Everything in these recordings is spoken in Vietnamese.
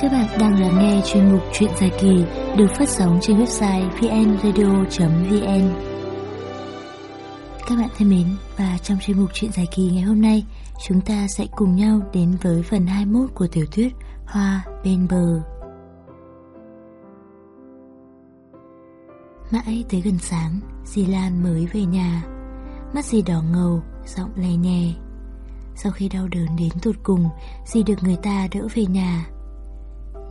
Các bạn đang lắng nghe chuyên mục Chuyện dài kỳ được phát sóng trên website vnradio.vn. Các bạn thân mến, và trong chuyên mục Chuyện dài kỳ ngày hôm nay, chúng ta sẽ cùng nhau đến với phần 21 của tiểu thuyết Hoa bên bờ. Mãi tới gần sáng, dì Lan mới về nhà. Mắt dì đỏ ngầu, giọng lè nhè. Sau khi đau đớn đến tột cùng, dì được người ta đỡ về nhà.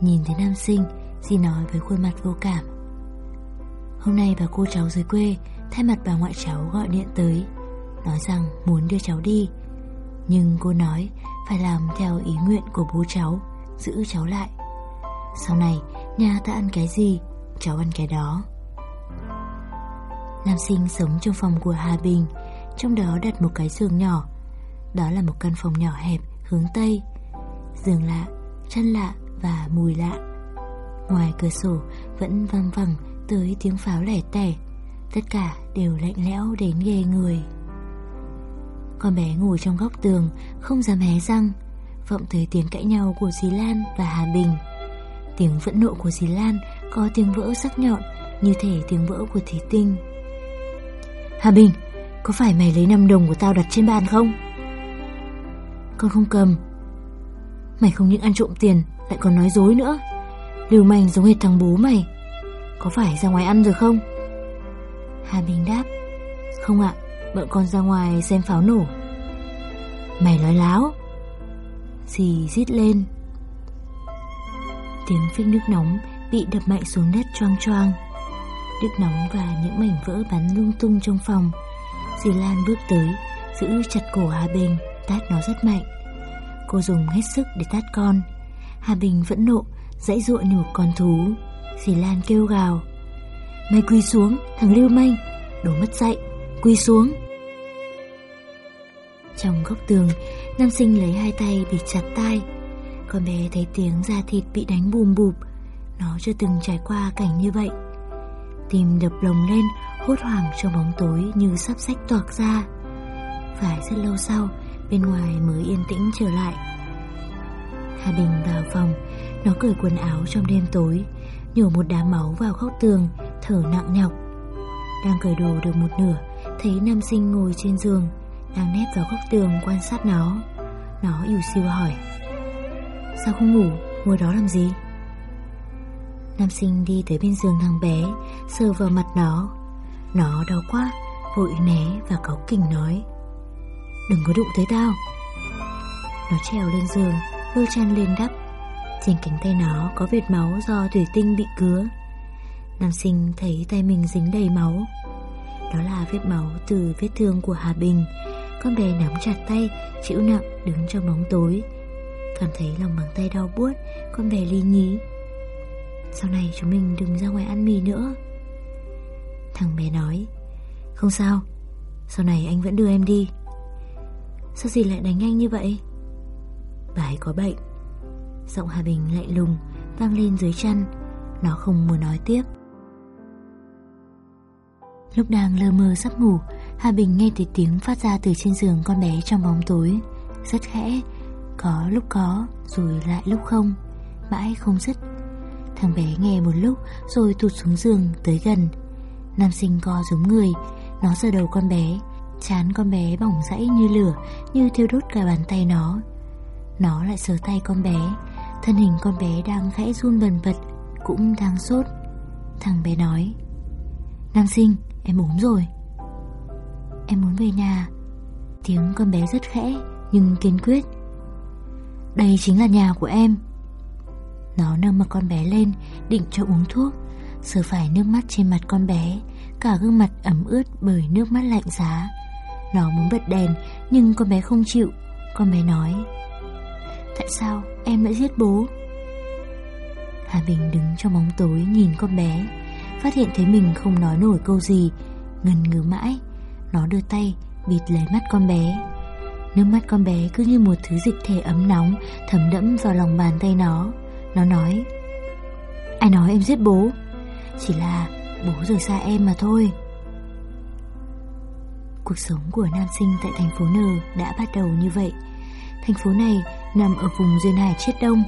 Nhìn thấy nam sinh, dì nói với khuôn mặt vô cảm. Hôm nay bà cô cháu dưới quê thay mặt bà ngoại cháu gọi điện tới, nói rằng muốn đưa cháu đi. Nhưng cô nói phải làm theo ý nguyện của bố cháu, giữ cháu lại. Sau này, nhà ta ăn cái gì, cháu ăn cái đó. Nam sinh sống trong phòng của Hà Bình, trong đó đặt một cái giường nhỏ. Đó là một căn phòng nhỏ hẹp hướng Tây. Giường lạ, chăn lạ và mùi lạ. Ngoài cửa sổ vẫn văng vẳng tới tiếng pháo lẻ tẻ. Tất cả đều lạnh lẽo đến ghê người. Con bé ngồi trong góc tường, không dám hé răng, vọng tới tiếng cãi nhau của dì Lan và Hà Bình. Tiếng phẫn nộ của dì Lan có tiếng vỡ sắc nhọn như thể tiếng vỡ của thủy tinh. Hà Bình, có phải mày lấy 5 đồng của tao đặt trên bàn không? Con không cầm. Mày không những ăn trộm tiền lại còn nói dối nữa. Lưu manh giống hệt thằng bố mày. Có phải ra ngoài ăn rồi không? Hà Bình đáp. Không ạ, bọn con ra ngoài xem pháo nổ. Mày nói láo. Dì rít lên. Tiếng phích nước nóng bị đập mạnh xuống đất choang choang. Nước nóng và những mảnh vỡ bắn lung tung trong phòng. Dì Lan bước tới, giữ chặt cổ Hà Bình, tát nó rất mạnh. Cô dùng hết sức để tát con. Hà Bình vẫn nộ, dãy dụa nhủ con thú. Dì Lan kêu gào. Mày quỳ xuống, thằng lưu manh, đồ mất dạy, quỳ xuống. Trong góc tường, nam sinh lấy hai tay bịt chặt tai. Con bé thấy tiếng da thịt bị đánh bùm bụp. Nó chưa từng trải qua cảnh như vậy. Tim đập lồng lên, hốt hoảng trong bóng tối như sắp sách toạc ra. Phải rất lâu sau, bên ngoài mới yên tĩnh trở lại. Hà Bình vào phòng, nó cởi quần áo trong đêm tối, nhổ một đám máu vào góc tường, thở nặng nhọc. Đang cởi đồ được một nửa, thấy nam sinh ngồi trên giường, đang nép vào góc tường quan sát nó. Nó ỉu xìu hỏi. Sao không ngủ, ngồi đó làm gì? Nam sinh đi tới bên giường thằng bé, sờ vào mặt nó. Nó đau quá, vội né và cáu kỉnh nói. Đừng có đụng tới tao. Nó trèo lên giường, lôi chăn lên đắp. Trên cánh tay nó có vệt máu do thủy tinh bị cứa. Nam sinh thấy tay mình dính đầy máu. Đó là vết máu từ vết thương của Hà Bình. Con bé nắm chặt tay, chịu nặng đứng trong bóng tối. Cảm thấy lòng bàn tay đau buốt, con bé ly nhí. Sau này chúng mình đừng ra ngoài ăn mì nữa. Thằng bé nói, không sao, sau này anh vẫn đưa em đi. Sao gì lại đánh anh như vậy? Bà ấy có bệnh. Giọng Hà Bình lạnh lùng, Vang lên dưới chăn Nó không muốn nói tiếp. Lúc đang lơ mơ sắp ngủ, Hà Bình nghe thấy tiếng phát ra từ trên giường con bé trong bóng tối. Rất khẽ, Có lúc có, Rồi lại lúc không. Mãi không dứt. Thằng bé nghe một lúc, Rồi tụt xuống giường tới gần. Nam sinh co giống người, Nó sờ đầu con bé. Chán con bé bỏng rẫy như lửa, Như thiêu đốt cả bàn tay nó. Nó lại sờ tay con bé. Thân hình con bé đang khẽ run bần bật, Cũng đang sốt. Thằng bé nói, Nam sinh, em ốm rồi. Em muốn về nhà. Tiếng con bé rất khẽ, Nhưng kiên quyết. Đây chính là nhà của em. Nó nâng mặt con bé lên, Định cho uống thuốc. Sờ phải nước mắt trên mặt con bé, Cả gương mặt ẩm ướt bởi nước mắt lạnh giá. Nó muốn bật đèn, Nhưng con bé không chịu. Con bé nói, Tại sao em lại giết bố? Hà Bình đứng trong bóng tối nhìn con bé, Phát hiện thấy mình không nói nổi câu gì, Ngần ngừ mãi. Nó đưa tay bịt lấy mắt con bé. Nước mắt con bé cứ như một thứ dịch thể ấm nóng, Thấm đẫm vào lòng bàn tay nó. Nó nói, Ai nói em giết bố? Chỉ là bố rời xa em mà thôi. Cuộc sống của nam sinh tại thành phố N đã bắt đầu như vậy Thành phố này nằm ở vùng duyên hải chiết đông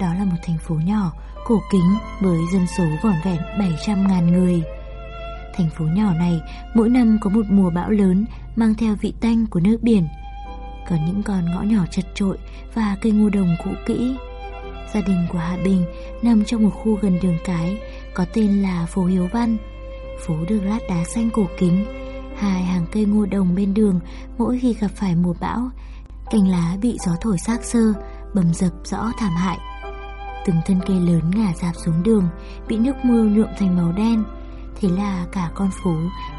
đó là một thành phố nhỏ, cổ kính với dân số vỏn vẹn 700.000 người. Thành phố nhỏ này mỗi năm có một mùa bão lớn mang theo vị tanh của nước biển. Có những con ngõ nhỏ chật trội và cây ngô đồng cũ kỹ. Gia đình của Hà Bình nằm trong một khu gần đường cái có tên là phố Hiếu Văn. Phố được lát đá xanh cổ kính, hai hàng cây ngô đồng bên đường mỗi khi gặp phải mùa bão, cành lá bị gió thổi xác sơ, bầm dập rõ thảm hại. Từng thân cây lớn ngả dạp xuống đường, bị nước mưa nhuộm thành màu đen. Thế là cả con phố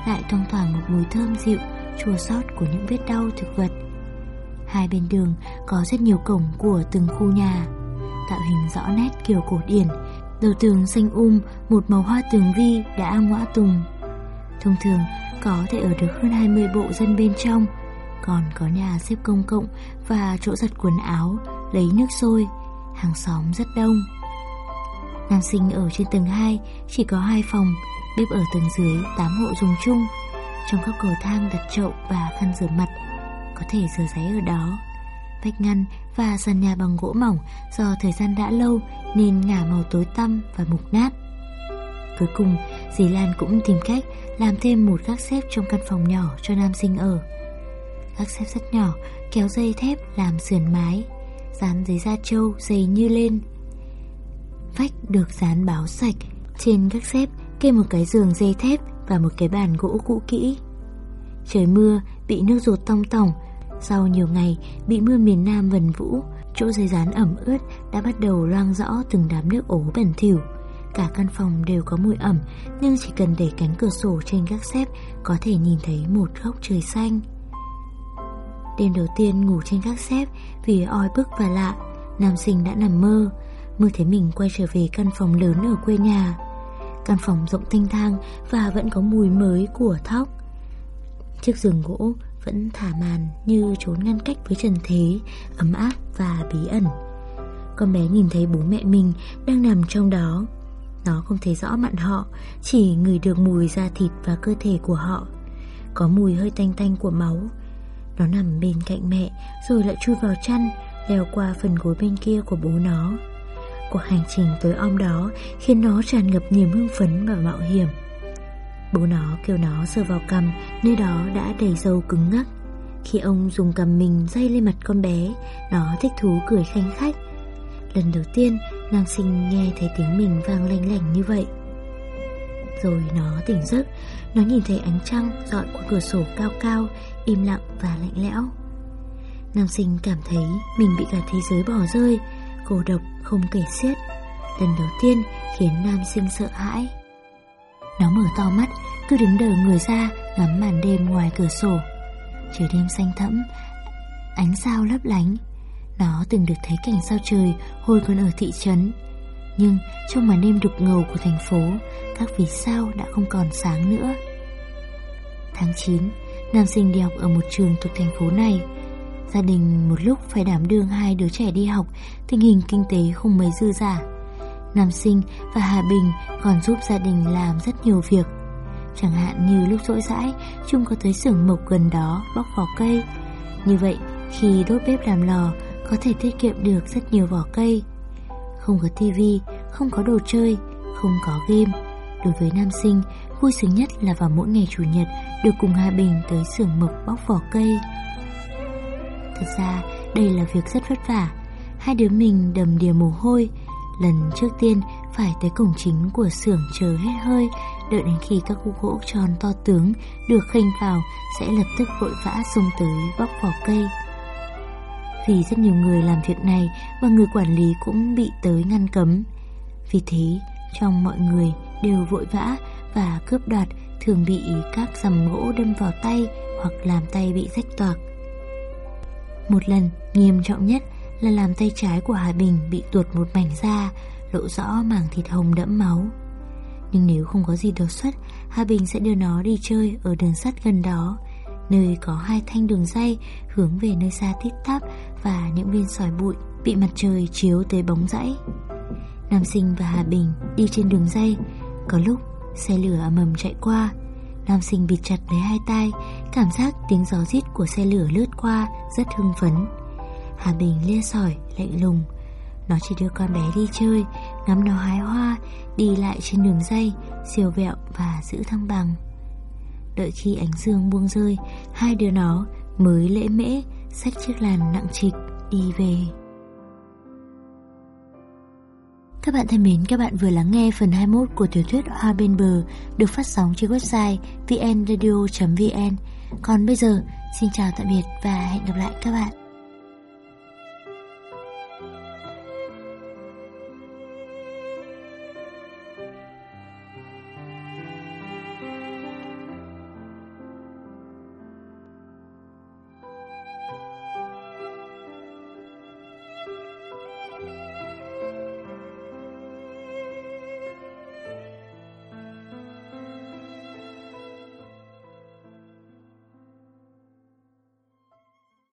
lại thoang thoảng một mùi thơm dịu, chua xót của những vết đau thực vật. Hai bên đường có rất nhiều cổng của từng khu nhà, tạo hình rõ nét kiểu cổ điển. Đầu tường xanh um, một màu hoa tường vi đã ngõa tùng. Thông thường có thể ở được hơn 20 bộ dân bên trong, còn có nhà xếp công cộng và chỗ giặt quần áo, lấy nước sôi, hàng xóm rất đông. Nam sinh ở trên tầng 2 chỉ có hai phòng, bếp ở tầng dưới 8 hộ dùng chung. Trong các cầu thang đặt chậu và khăn rửa mặt, có thể rửa giấy ở đó. Vách ngăn và sàn nhà bằng gỗ mỏng do thời gian đã lâu nên ngả màu tối tăm và mục nát. Cuối cùng, dì Lan cũng tìm cách làm thêm một gác xếp trong căn phòng nhỏ cho nam sinh ở. Gác xếp rất nhỏ, kéo dây thép làm sườn mái, dán giấy da trâu dày như lên. Vách được dán báo sạch, trên gác xếp kê một cái giường dây thép và một cái bàn gỗ cũ kỹ. Trời mưa, bị nước rột tong tỏng, sau nhiều ngày bị mưa miền Nam vần vũ, chỗ dây dán ẩm ướt đã bắt đầu loang rõ từng đám nước ố bẩn thỉu. Cả căn phòng đều có mùi ẩm, nhưng chỉ cần để cánh cửa sổ trên gác xếp có thể nhìn thấy một góc trời xanh. Đêm đầu tiên ngủ trên gác xếp vì oi bức và lạ, nam sinh đã nằm mơ, mơ thấy mình quay trở về căn phòng lớn ở quê nhà. Căn phòng rộng thanh thang và vẫn có mùi mới của thóc. Chiếc giường gỗ vẫn thả màn như trốn ngăn cách với trần thế, ấm áp và bí ẩn. Con bé nhìn thấy bố mẹ mình đang nằm trong đó. Nó không thấy rõ mặn họ, chỉ ngửi được mùi da thịt và cơ thể của họ. Có mùi hơi tanh tanh của máu. Nó nằm bên cạnh mẹ rồi lại chui vào chăn, leo qua phần gối bên kia của bố nó. Cuộc hành trình tới om đó khiến nó tràn ngập niềm hưng phấn và mạo hiểm. Bố nó kêu nó sờ vào cằm, nơi đó đã đầy dâu cứng ngắc. Khi ông dùng cằm mình dây lên mặt con bé, nó thích thú cười khanh khách. Lần đầu tiên, nàng sinh nghe thấy tiếng mình vang lanh lảnh như vậy. Rồi nó tỉnh giấc, nó nhìn thấy ánh trăng dọi qua cửa sổ cao cao, im lặng và lạnh lẽo. Nam sinh cảm thấy mình bị cả thế giới bỏ rơi, cô độc không kể xiết. Lần đầu tiên khiến nam sinh sợ hãi. Nó mở to mắt, cứ đứng đờ người ra ngắm màn đêm ngoài cửa sổ. Trời đêm xanh thẫm, ánh sao lấp lánh. Nó từng được thấy cảnh sao trời hồi còn ở thị trấn. Nhưng trong màn đêm đục ngầu của thành phố, các vì sao đã không còn sáng nữa. Tháng 9, nam sinh đi học ở một trường thuộc thành phố này. Gia đình một lúc phải đảm đương hai đứa trẻ đi học, tình hình kinh tế không mấy dư giả. Nam Sinh và Hà Bình còn giúp gia đình làm rất nhiều việc. Chẳng hạn như lúc rỗi rãi, chúng có tới xưởng mộc gần đó bóc vỏ cây. Như vậy, khi đốt bếp làm lò, có thể tiết kiệm được rất nhiều vỏ cây. Không có tivi, không có đồ chơi, không có game. Đối với nam sinh, vui sướng nhất là vào mỗi ngày Chủ nhật được cùng Hà Bình tới xưởng mộc bóc vỏ cây. Thật ra, đây là việc rất vất vả. Hai đứa mình đầm đìa mồ hôi, Lần trước tiên phải tới cổng chính của xưởng chờ hết hơi Đợi đến khi các khúc gỗ tròn to tướng được khênh vào Sẽ lập tức vội vã xông tới bóc vỏ cây vì rất nhiều người làm việc này Và người quản lý cũng bị tới ngăn cấm. Vì thế trong mọi người đều vội vã và cướp đoạt Thường bị các rằm gỗ đâm vào tay Hoặc làm tay bị rách toạc. Một lần nghiêm trọng nhất là làm tay trái của Hà Bình bị tuột một mảnh da, lộ rõ mảng thịt hồng đẫm máu. Nhưng nếu không có gì đột xuất, Hà Bình sẽ đưa nó đi chơi ở đường sắt gần đó, nơi có hai thanh đường dây hướng về nơi xa tít tắp và những viên sỏi bụi bị mặt trời chiếu tới bóng rẫy. Nam Sinh và Hà Bình đi trên đường dây, có lúc xe lửa mầm chạy qua, Nam Sinh bịt chặt lấy hai tay, cảm giác tiếng gió rít của xe lửa lướt qua rất hưng phấn. Hà Bình lia sỏi, lạnh lùng Nó chỉ đưa con bé đi chơi Ngắm nó hái hoa Đi lại trên đường dây Siêu vẹo và giữ thăng bằng Đợi khi ánh dương buông rơi Hai đứa nó mới lễ mễ Xách chiếc làn nặng trịch đi về Các bạn thân mến, các bạn vừa lắng nghe phần 21 của tiểu thuyết Hoa bên bờ được phát sóng trên website vnradio.vn. Còn bây giờ, xin chào tạm biệt và hẹn gặp lại các bạn.